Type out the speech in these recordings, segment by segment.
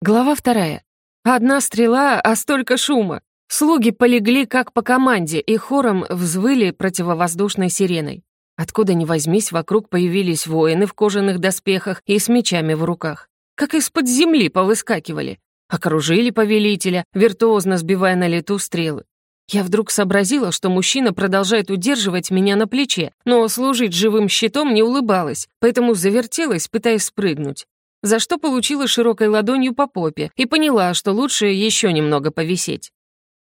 Глава вторая. Одна стрела, а столько шума. Слуги полегли как по команде и хором взвыли противовоздушной сиреной. Откуда ни возьмись, вокруг появились воины в кожаных доспехах и с мечами в руках. Как из-под земли повыскакивали. Окружили повелителя, виртуозно сбивая на лету стрелы. Я вдруг сообразила, что мужчина продолжает удерживать меня на плече, но служить живым щитом не улыбалась, поэтому завертелась, пытаясь спрыгнуть за что получила широкой ладонью по попе и поняла, что лучше еще немного повисеть.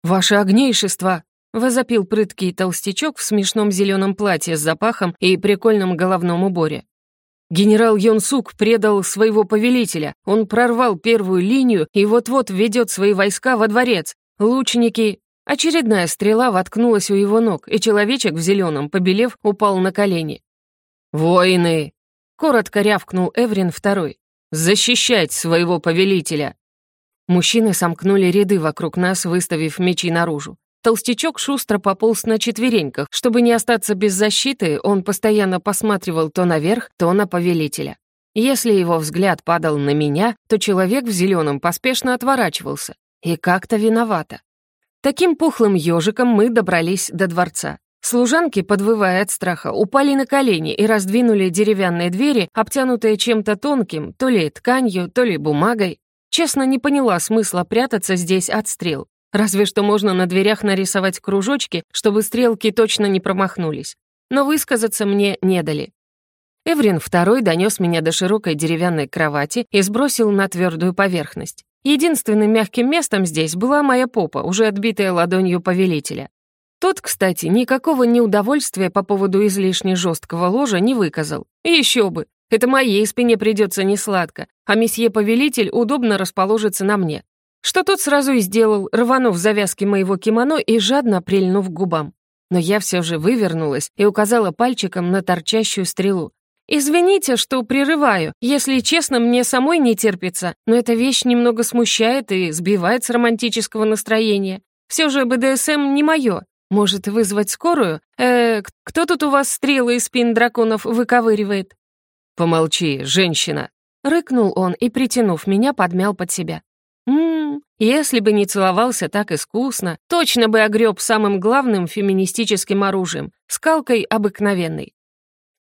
«Ваше огнейшество!» — возопил прыткий толстячок в смешном зеленом платье с запахом и прикольном головном уборе. Генерал Йонсук предал своего повелителя. Он прорвал первую линию и вот-вот введет свои войска во дворец. Лучники... Очередная стрела воткнулась у его ног, и человечек в зеленом, побелев, упал на колени. «Воины!» — коротко рявкнул Эврин второй. Защищать своего повелителя!» Мужчины сомкнули ряды вокруг нас, выставив мечи наружу. Толстячок шустро пополз на четвереньках. Чтобы не остаться без защиты, он постоянно посматривал то наверх, то на повелителя. Если его взгляд падал на меня, то человек в зеленом поспешно отворачивался. И как-то виновато. Таким пухлым ежиком мы добрались до дворца. Служанки, подвывая от страха, упали на колени и раздвинули деревянные двери, обтянутые чем-то тонким, то ли тканью, то ли бумагой. Честно, не поняла смысла прятаться здесь от стрел. Разве что можно на дверях нарисовать кружочки, чтобы стрелки точно не промахнулись. Но высказаться мне не дали. Эврин второй донес меня до широкой деревянной кровати и сбросил на твердую поверхность. Единственным мягким местом здесь была моя попа, уже отбитая ладонью повелителя. Тот, кстати, никакого неудовольствия по поводу излишне жесткого ложа не выказал. еще бы, это моей спине придется несладко, а месье-повелитель удобно расположится на мне. Что тот сразу и сделал, рванув завязки моего кимоно и жадно прильнув к губам. Но я все же вывернулась и указала пальчиком на торчащую стрелу. «Извините, что прерываю. Если честно, мне самой не терпится, но эта вещь немного смущает и сбивает с романтического настроения. Все же БДСМ не мое, может, вызвать скорую? Э, кто тут у вас стрелы из спин драконов выковыривает?» «Помолчи, женщина!» Рыкнул он и, притянув меня, подмял под себя. «Ммм, если бы не целовался так искусно, точно бы огреб самым главным феминистическим оружием — скалкой обыкновенной.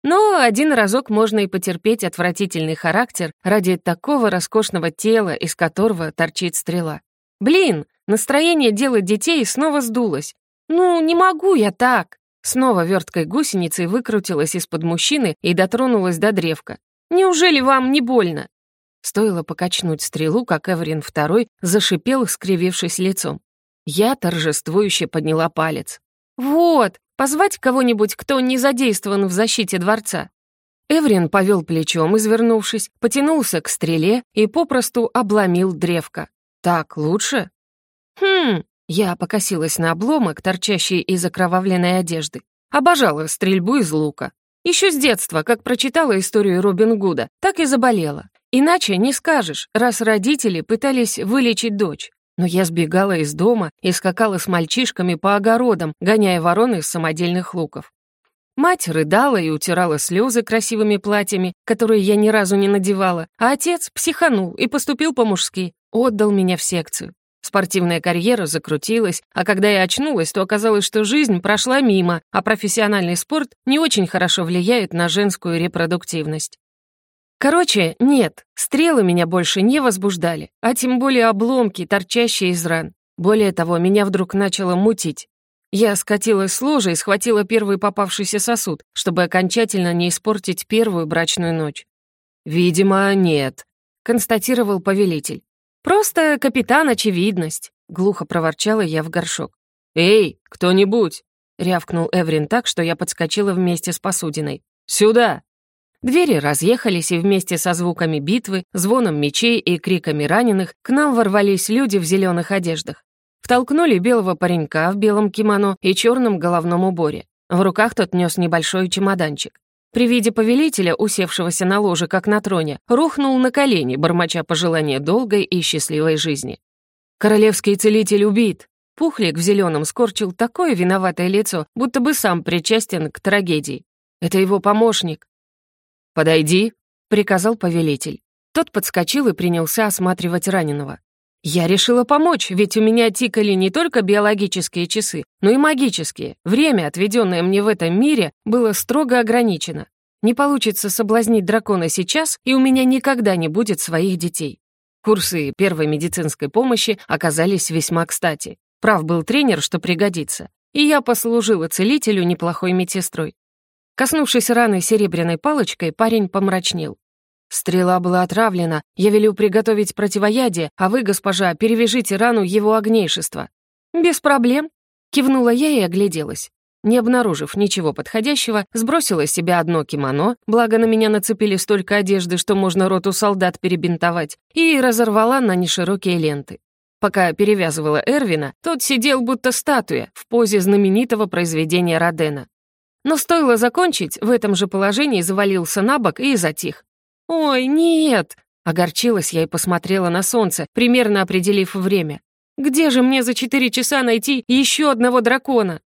Но один разок можно и потерпеть отвратительный характер ради такого роскошного тела, из которого торчит стрела. Блин, настроение делать детей снова сдулось, «Ну, не могу я так!» Снова верткой гусеницей выкрутилась из-под мужчины и дотронулась до древка. «Неужели вам не больно?» Стоило покачнуть стрелу, как Эврин второй зашипел, скривившись лицом. Я торжествующе подняла палец. «Вот, позвать кого-нибудь, кто не задействован в защите дворца». Эврин повел плечом, извернувшись, потянулся к стреле и попросту обломил древко. «Так лучше?» «Хм, я покосилась на обломок, торчащий из окровавленной одежды. Обожала стрельбу из лука. Еще с детства, как прочитала историю Робин Гуда, так и заболела. Иначе не скажешь, раз родители пытались вылечить дочь. Но я сбегала из дома и скакала с мальчишками по огородам, гоняя ворон из самодельных луков. Мать рыдала и утирала слезы красивыми платьями, которые я ни разу не надевала, а отец психанул и поступил по-мужски, отдал меня в секцию. Спортивная карьера закрутилась, а когда я очнулась, то оказалось, что жизнь прошла мимо, а профессиональный спорт не очень хорошо влияет на женскую репродуктивность. Короче, нет, стрелы меня больше не возбуждали, а тем более обломки, торчащие из ран. Более того, меня вдруг начало мутить. Я скатилась с ложа и схватила первый попавшийся сосуд, чтобы окончательно не испортить первую брачную ночь. «Видимо, нет», — констатировал повелитель. «Просто капитан очевидность», — глухо проворчала я в горшок. «Эй, кто-нибудь!» — рявкнул Эврин так, что я подскочила вместе с посудиной. «Сюда!» Двери разъехались, и вместе со звуками битвы, звоном мечей и криками раненых к нам ворвались люди в зеленых одеждах. Втолкнули белого паренька в белом кимоно и черном головном уборе. В руках тот нес небольшой чемоданчик. При виде повелителя, усевшегося на ложе, как на троне, рухнул на колени, бормоча пожелания долгой и счастливой жизни. «Королевский целитель убит!» Пухлик в зеленом скорчил такое виноватое лицо, будто бы сам причастен к трагедии. «Это его помощник». «Подойди», — приказал повелитель. Тот подскочил и принялся осматривать раненого. Я решила помочь, ведь у меня тикали не только биологические часы, но и магические. Время, отведенное мне в этом мире, было строго ограничено. Не получится соблазнить дракона сейчас, и у меня никогда не будет своих детей. Курсы первой медицинской помощи оказались весьма кстати. Прав был тренер, что пригодится. И я послужила целителю неплохой медсестрой. Коснувшись раны серебряной палочкой, парень помрачнел. «Стрела была отравлена, я велю приготовить противоядие, а вы, госпожа, перевяжите рану его огнейшества». «Без проблем», — кивнула я и огляделась. Не обнаружив ничего подходящего, сбросила с себя одно кимоно, благо на меня нацепили столько одежды, что можно роту солдат перебинтовать, и разорвала на неширокие ленты. Пока перевязывала Эрвина, тот сидел будто статуя в позе знаменитого произведения Родена. Но стоило закончить, в этом же положении завалился на бок и затих. «Ой, нет!» — огорчилась я и посмотрела на солнце, примерно определив время. «Где же мне за четыре часа найти еще одного дракона?»